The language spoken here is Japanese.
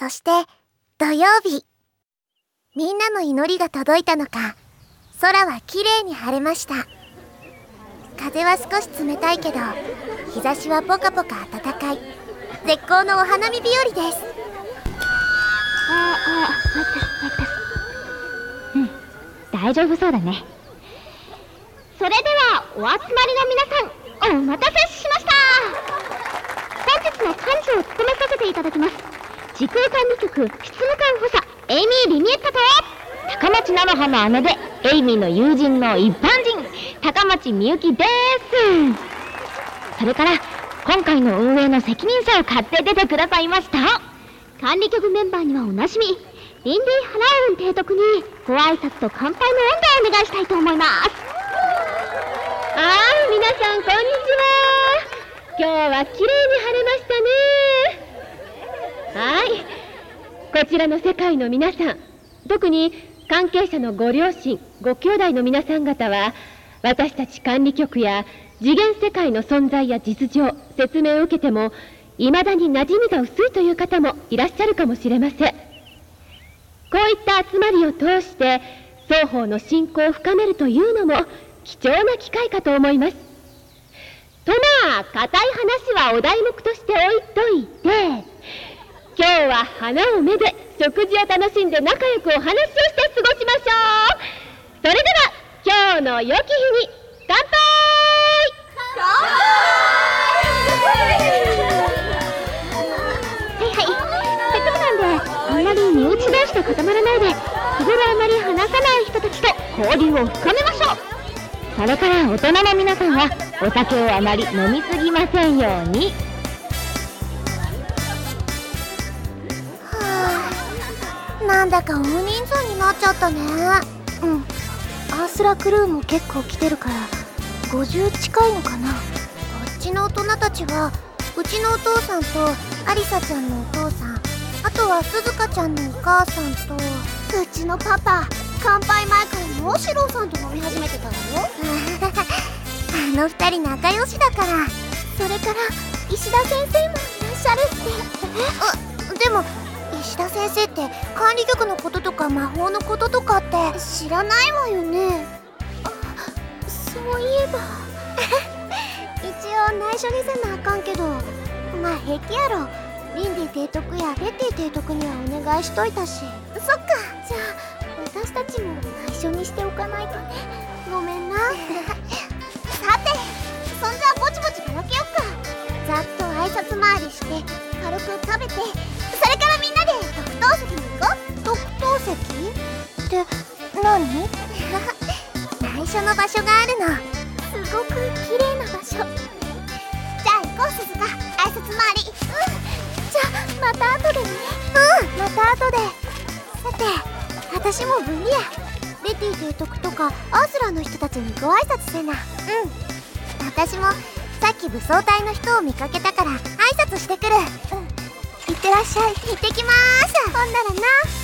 そして土曜日。みんなの祈りが届いたのか。空はきれいに晴れました。風は少し冷たいけど日差しはポカポカ暖かい。絶好のお花見日和です。ああ待って待ってうん。大丈夫そうだね。それではお集まりの皆さんお待たせしました。本日の幹事を務めさせていただきます。時空管理局執務官補佐エイミー・リミエッタと高町菜の葉の姉でエイミーの友人の一般人高町みゆきです。それから今回の運営の責任者を買って出てくださいました。管理局メンバーにはおなじみリンディ・ハラウン提督にご挨拶と乾杯の温度をお願いしたいと思います。ああ皆さんこんにちは。今日は綺麗に晴れましたねはい。こちらの世界の皆さん特に関係者のご両親ご兄弟の皆さん方は私たち管理局や次元世界の存在や実情説明を受けても未だに馴染みが薄いという方もいらっしゃるかもしれません。こういった集まりを通して双方の信仰を深めるというのも貴重な機会かと思います。とまあ固い話はお題目として置いといて今日は花をめで食事を楽しんで仲良くお話をして過ごしましょうそれでは今日の良き日に乾杯!はいはいせっかくなんであんまり身内同士で固まらないで日頃あまり話さない人たちと交流を深めましょうそれから大人の皆さんはお酒をあまり飲みすぎませんようになんだか大人数になっちゃったね。うん。アースラクルーも結構来てるから50近いのかな。こっちの大人たちはうちのお父さんとアリサちゃんのお父さん。あとは鈴鹿ちゃんのお母さんと。うちのパパ乾杯前からもうシローさんと飲み始めてたわよ。あの二人仲良しだから。それから石田先生もいらっしゃるって。あでも石田先生って管理局のこととか魔法のこととかって知らないわよね？あそういえば。一応内緒にせなあかんけど。まあ平気やろ。リンディ提督やレティ提督にはお願いしといたし。そっか。じゃあ私たちも内緒にしておかないとね。ごめんな。さ て内緒の場所があるの。すごく綺麗な場所。じゃあ行こう鈴鹿。挨拶回り。うん。じゃあまた後でね。うん。また後で。さて私も分離やレティ提督とかアースラーの人たちにご挨拶せな。うん。私もさっき武装隊の人を見かけたから挨拶してくる。うん。いってらっしゃい。行ってきまーす。ほんならな